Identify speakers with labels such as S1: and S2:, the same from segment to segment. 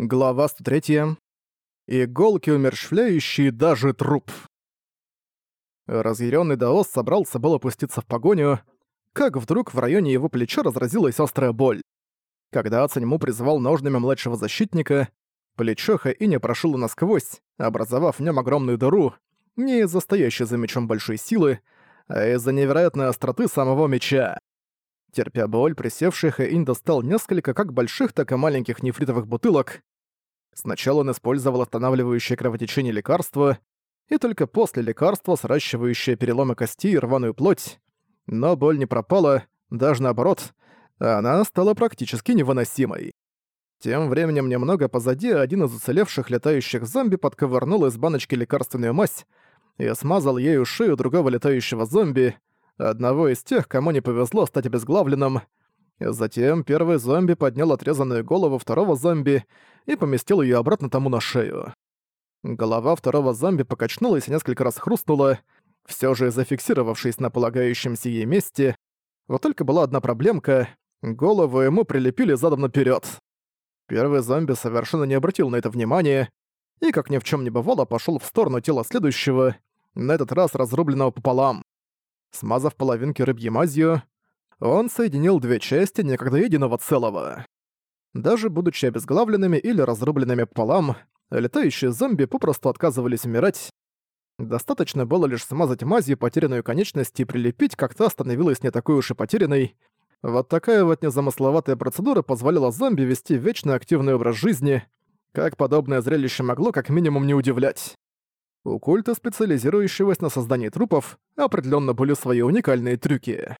S1: Глава 103. Иголки, умерщвляющие даже труп. Разъяренный Даос собрался было пуститься в погоню, как вдруг в районе его плеча разразилась острая боль. Когда Ацаньму призвал ножными младшего защитника, плечо Хаиня прошило насквозь, образовав в нем огромную дыру, не из-за стоящей за мечом большой силы, а из-за невероятной остроты самого меча. Терпя боль, присевший Хэйн достал несколько как больших, так и маленьких нефритовых бутылок. Сначала он использовал останавливающее кровотечение лекарство, и только после лекарства, сращивающее переломы костей и рваную плоть. Но боль не пропала, даже наоборот, она стала практически невыносимой. Тем временем немного позади один из уцелевших летающих зомби подковырнул из баночки лекарственную мазь и смазал ею шею другого летающего зомби, одного из тех, кому не повезло стать обезглавленным. Затем первый зомби поднял отрезанную голову второго зомби и поместил ее обратно тому на шею. Голова второго зомби покачнулась и несколько раз хрустнула, все же зафиксировавшись на полагающемся ей месте. Вот только была одна проблемка — голову ему прилепили задом наперед. Первый зомби совершенно не обратил на это внимания и, как ни в чем не бывало, пошел в сторону тела следующего, на этот раз разрубленного пополам. Смазав половинки рыбьей мазью, он соединил две части некогда единого целого. Даже будучи обезглавленными или разрубленными пополам, летающие зомби попросту отказывались умирать. Достаточно было лишь смазать мазью потерянную конечность и прилепить, как та становилась не такой уж и потерянной. Вот такая вот незамысловатая процедура позволяла зомби вести вечно активный образ жизни, как подобное зрелище могло как минимум не удивлять. У культа, специализирующегося на создании трупов, определенно были свои уникальные трюки.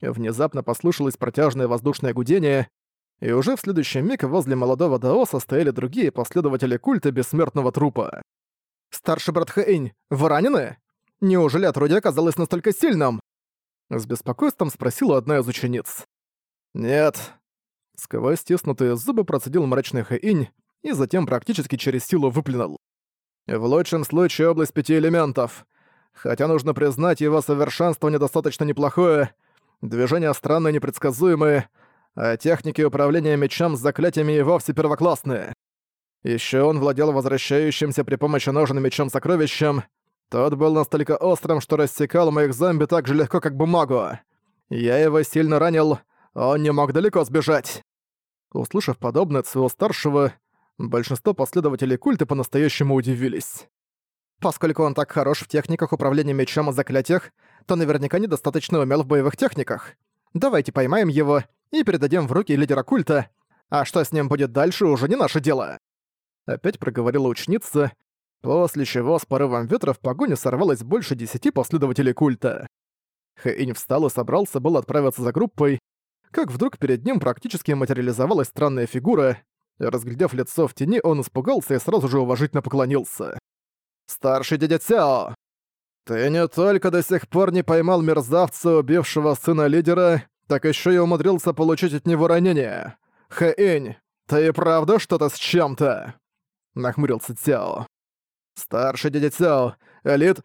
S1: Внезапно послышалось протяжное воздушное гудение, и уже в следующий миг возле молодого Даоса стояли другие последователи культа бессмертного трупа. «Старший брат Хэйнь, вы ранены? Неужели отродье оказалось настолько сильным?» С беспокойством спросила одна из учениц. «Нет». Сквозь стиснутые зубы процедил мрачный Хэйнь и затем практически через силу выплюнул. В лучшем случае область пяти элементов. Хотя нужно признать, его совершенство недостаточно неплохое, движения странные непредсказуемые, а техники управления мечом с заклятиями и вовсе первоклассные. Еще он владел возвращающимся при помощи ножен мечом сокровищем. Тот был настолько острым, что рассекал моих зомби так же легко, как бумагу. Я его сильно ранил, он не мог далеко сбежать. Услышав подобное от своего старшего, большинство последователей культа по-настоящему удивились. Поскольку он так хорош в техниках управления мечом и заклятиях, то наверняка недостаточно умел в боевых техниках. Давайте поймаем его и передадим в руки лидера культа, а что с ним будет дальше, уже не наше дело. Опять проговорила ученица, после чего с порывом ветра в погоне сорвалось больше десяти последователей культа. Хэйнь встал и собрался был отправиться за группой, как вдруг перед ним практически материализовалась странная фигура. Разглядев лицо в тени, он испугался и сразу же уважительно поклонился. «Старший дядя Цяо!» «Ты не только до сих пор не поймал мерзавца, убившего сына лидера, так еще и умудрился получить от него ранение. Хэинь, ты и правда что-то с чем-то?» Нахмурился Цяо. «Старший дядя Цяо, элит,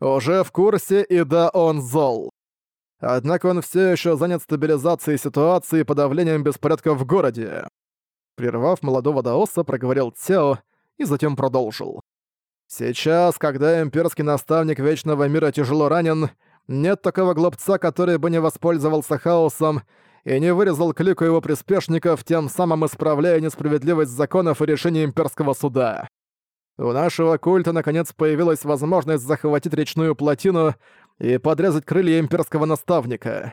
S1: уже в курсе, и да, он зол. Однако он все еще занят стабилизацией ситуации и подавлением беспорядка в городе». Прервав молодого Даоса, проговорил Цяо и затем продолжил. «Сейчас, когда имперский наставник Вечного Мира тяжело ранен, нет такого глупца, который бы не воспользовался хаосом и не вырезал клику его приспешников, тем самым исправляя несправедливость законов и решений имперского суда. У нашего культа наконец появилась возможность захватить речную плотину и подрезать крылья имперского наставника.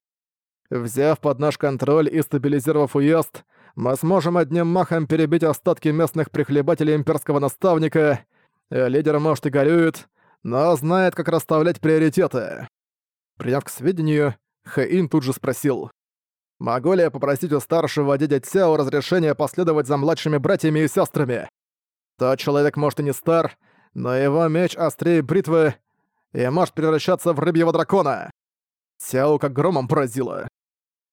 S1: Взяв под наш контроль и стабилизировав уезд, мы сможем одним махом перебить остатки местных прихлебателей имперского наставника. Лидер, может, и горюет, но знает, как расставлять приоритеты. Приняв к сведению, Хэин тут же спросил. «Могу ли я попросить у старшего дядя Цяо разрешения последовать за младшими братьями и сестрами? Тот человек может и не стар, но его меч острее бритвы и может превращаться в рыбьего дракона». Цяо как громом поразило.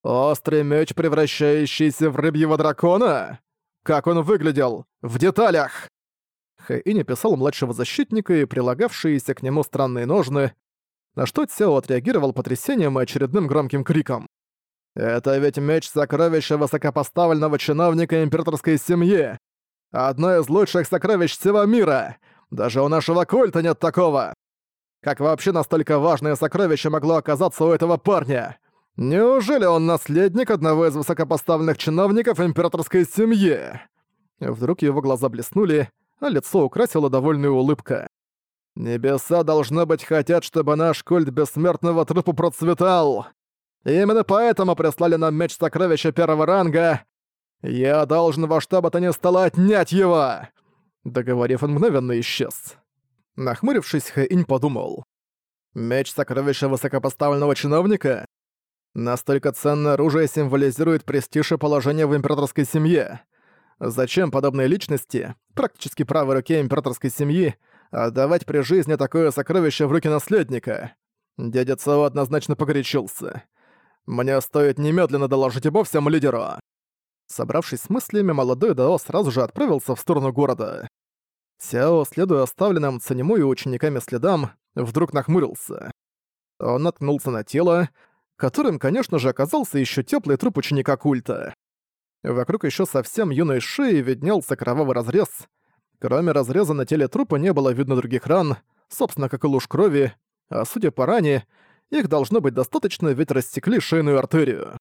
S1: «Острый меч, превращающийся в рыбьего дракона? Как он выглядел? В деталях!» Хэйни описал младшего защитника и прилагавшиеся к нему странные ножны, на что Цео отреагировал потрясением и очередным громким криком. «Это ведь меч сокровища высокопоставленного чиновника императорской семьи! Одно из лучших сокровищ всего мира! Даже у нашего культа нет такого! Как вообще настолько важное сокровище могло оказаться у этого парня? Неужели он наследник одного из высокопоставленных чиновников императорской семьи? Вдруг его глаза блеснули, а лицо украсила довольная улыбка. «Небеса, должно быть, хотят, чтобы наш культ бессмертного трупа процветал. Именно поэтому прислали нам меч сокровища первого ранга. Я должен во что бы то ни стало отнять его!» Договорив, он мгновенно исчез. Нахмурившись, Хэинь подумал. «Меч сокровища высокопоставленного чиновника? Настолько ценное оружие символизирует престиж и положение в императорской семье. Зачем подобной личности, практически правой руке императорской семьи, отдавать при жизни такое сокровище в руки наследника? Дядя Цао однозначно погорячился. Мне стоит немедленно доложить обо всем лидеру. Собравшись с мыслями, молодой Дао сразу же отправился в сторону города. Сяо, следуя оставленным Цанему и учениками следам, вдруг нахмурился. Он наткнулся на тело, которым, конечно же, оказался еще теплый труп ученика культа. Вокруг еще совсем юной шеи виднелся кровавый разрез. Кроме разреза на теле трупа не было видно других ран, собственно, как и луж крови, а судя по ране, их должно быть достаточно, ведь рассекли шейную артерию.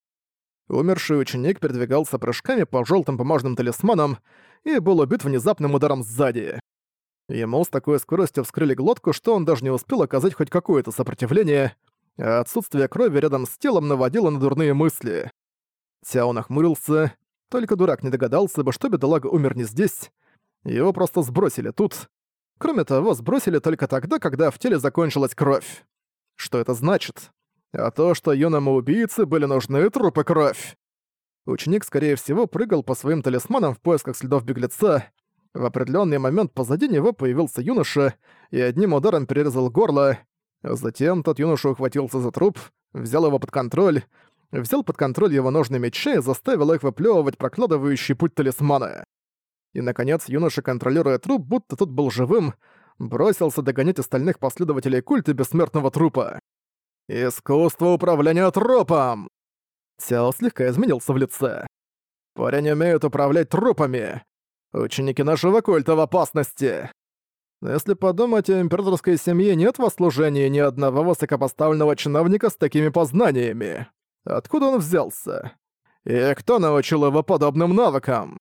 S1: Умерший ученик передвигался прыжками по желтым бумажным талисманам и был убит внезапным ударом сзади. Ему с такой скоростью вскрыли глотку, что он даже не успел оказать хоть какое-то сопротивление, а отсутствие крови рядом с телом наводило на дурные мысли. Сяо нахмурился, только дурак не догадался бы, что бедолага умер не здесь. Его просто сбросили тут. Кроме того, сбросили только тогда, когда в теле закончилась кровь. Что это значит? А то, что юному убийце были нужны трупы кровь. Ученик, скорее всего, прыгал по своим талисманам в поисках следов беглеца. В определенный момент позади него появился юноша и одним ударом перерезал горло. Затем тот юноша ухватился за труп, взял его под контроль, взял под контроль его ножны меча и заставил их выплевывать прокладывающий путь талисмана. И, наконец, юноша, контролируя труп, будто тот был живым, бросился догонять остальных последователей культа бессмертного трупа. «Искусство управления трупом!» Сяо слегка изменился в лице. «Парень умеет управлять трупами! Ученики нашего культа в опасности!» Если подумать, о императорской семье нет в служении ни одного высокопоставленного чиновника с такими познаниями. Откуда он взялся? И кто научил его подобным навыкам?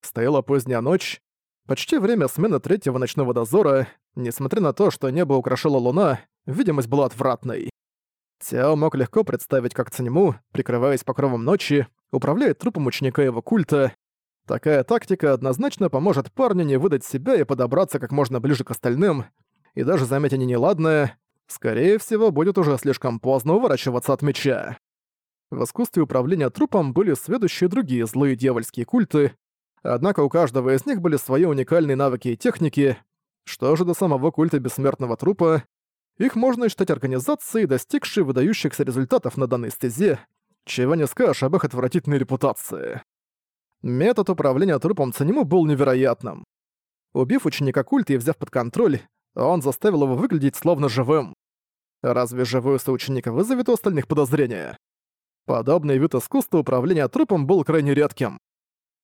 S1: Стояла поздняя ночь, почти время смены третьего ночного дозора, несмотря на то, что небо украшала луна, видимость была отвратной. Тяо мог легко представить, как Циньму, прикрываясь покровом ночи, управляет трупом ученика его культа. Такая тактика однозначно поможет парню не выдать себя и подобраться как можно ближе к остальным, и даже заметь они неладное, скорее всего, будет уже слишком поздно уворачиваться от меча. В искусстве управления трупом были следующие другие злые дьявольские культы, однако у каждого из них были свои уникальные навыки и техники. Что же до самого культа бессмертного трупа, их можно считать организацией, достигшей выдающихся результатов на данной стезе, чего не скажешь об их отвратительной репутации. Метод управления трупом Цанему был невероятным. Убив ученика культа и взяв под контроль, он заставил его выглядеть словно живым. Разве живой соученик вызовет у остальных подозрения? Подобный вид искусства управления трупом был крайне редким.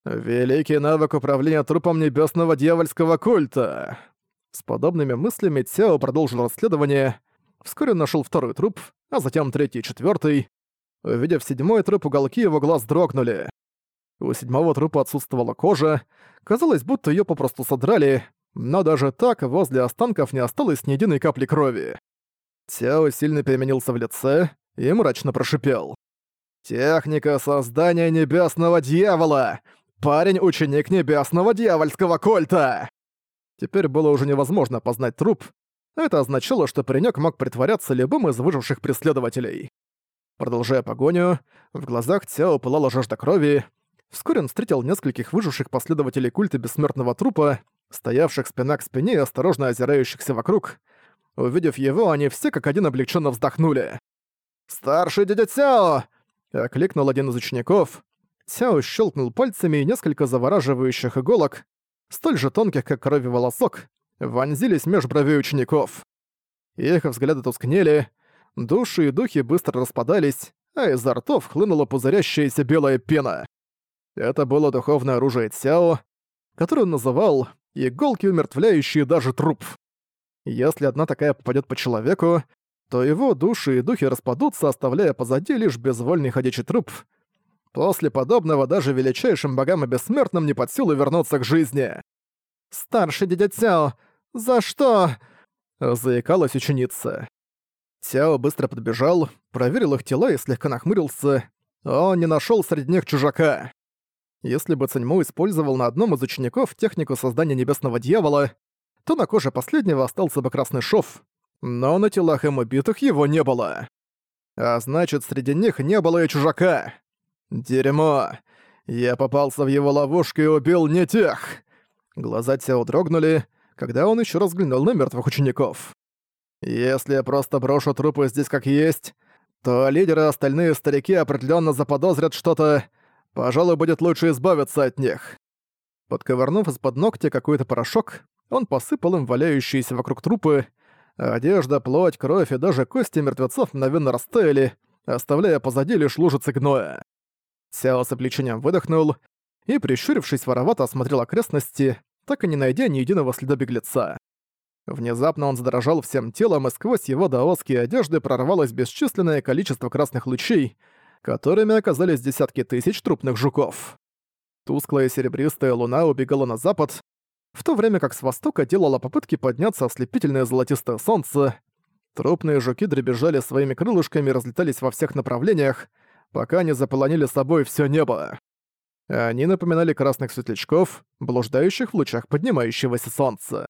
S1: Великий навык управления трупом небесного дьявольского культа. С подобными мыслями Цяо продолжил расследование. Вскоре нашел второй труп, а затем третий и четвертый. Увидев седьмой труп, уголки его глаз дрогнули. У седьмого трупа отсутствовала кожа. Казалось, будто ее попросту содрали, но даже так возле останков не осталось ни единой капли крови. Цяо сильно переменился в лице и мрачно прошипел. «Техника создания небесного дьявола! Парень — ученик небесного дьявольского кольта!» Теперь было уже невозможно познать труп. Это означало, что паренёк мог притворяться любым из выживших преследователей. Продолжая погоню, в глазах Цяо пылала жажда крови. Вскоре он встретил нескольких выживших последователей культа бессмертного трупа, стоявших спина к спине и осторожно озирающихся вокруг. Увидев его, они все как один облегченно вздохнули. «Старший дядя Цяо!» — окликнул один из учеников. Цяо щелкнул пальцами, и несколько завораживающих иголок, столь же тонких, как крови волосок, вонзились меж бровей учеников. Их взгляды тускнели, души и духи быстро распадались, а изо ртов хлынула пузырящаяся белая пена. Это было духовное оружие Цяо. которую он называл «иголки, умертвляющие даже труп». Если одна такая попадет по человеку, то его души и духи распадутся, оставляя позади лишь безвольный ходячий труп. После подобного даже величайшим богам и бессмертным не под силу вернуться к жизни. «Старший дядя Цяо, за что?» — заикалась ученица. Цяо быстро подбежал, проверил их тела и слегка нахмурился. Он не нашел среди них чужака. Если бы Циньму использовал на одном из учеников технику создания небесного дьявола, то на коже последнего остался бы красный шов, но на телах им убитых его не было. А значит, среди них не было и чужака. Дерьмо. Я попался в его ловушку и убил не тех. Глаза Тяо дрогнули, когда он еще раз взглянул на мертвых учеников. Если я просто брошу трупы здесь как есть, то лидеры остальные старики определенно заподозрят что-то. Пожалуй, будет лучше избавиться от них. Подковырнув из-под ногтя какой-то порошок, он посыпал им валяющиеся вокруг трупы. Одежда, плоть, кровь и даже кости мертвецов мгновенно растаяли, оставляя позади лишь лужицы гноя. Сяо с облегчением выдохнул и, прищурившись, воровато осмотрел окрестности, так и не найдя ни единого следа беглеца. Внезапно он задрожал всем телом, и сквозь его даосские одежды прорвалось бесчисленное количество красных лучей, которыми оказались десятки тысяч трупных жуков. Тусклая серебристая луна убегала на запад, в то время как с востока делало попытки подняться ослепительное золотистое солнце. Трупные жуки дребезжали своими крылышками и разлетались во всех направлениях, пока не заполонили собой все небо. Они напоминали красных светлячков, блуждающих в лучах поднимающегося солнца.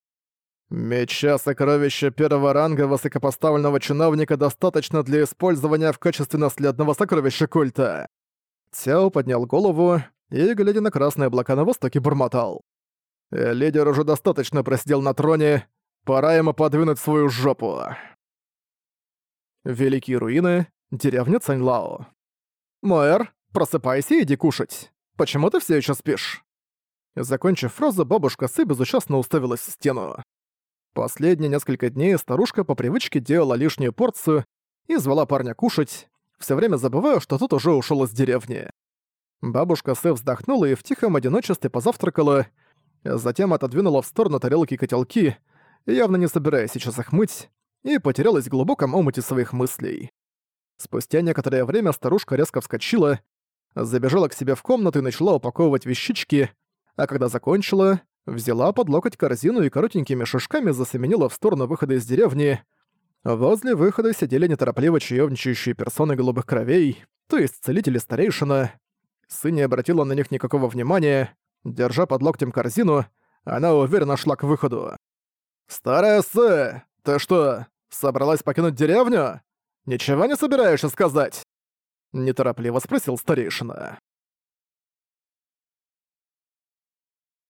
S1: Меча сокровища первого ранга высокопоставленного чиновника достаточно для использования в качестве наследного сокровища культа. Цяо поднял голову и, глядя на красные облака на востоке, бормотал. «Э, «Лидер уже достаточно просидел на троне, пора ему подвинуть свою жопу». Великие руины, деревня Цаньлао. «Мэр, просыпайся и иди кушать. Почему ты все еще спишь?» Закончив фразу, бабушка Сы безучастно уставилась в стену. Последние несколько дней старушка по привычке делала лишнюю порцию и звала парня кушать, все время забывая, что тот уже ушел из деревни. Бабушка Сэ вздохнула и в тихом одиночестве позавтракала, затем отодвинула в сторону тарелки и котелки, явно не собираясь сейчас их мыть, и потерялась в глубоком омуте своих мыслей. Спустя некоторое время старушка резко вскочила, забежала к себе в комнату и начала упаковывать вещички, а когда закончила, взяла под локоть корзину и коротенькими шишками засеменила в сторону выхода из деревни. Возле выхода сидели неторопливо чаевничающие персоны голубых кровей, то есть целители старейшина, Сын не обратила на них никакого внимания. Держа под локтем корзину, она уверенно шла к выходу. «Старая Сэ, ты что, собралась покинуть деревню? Ничего не собираешься сказать?» Неторопливо спросил старейшина.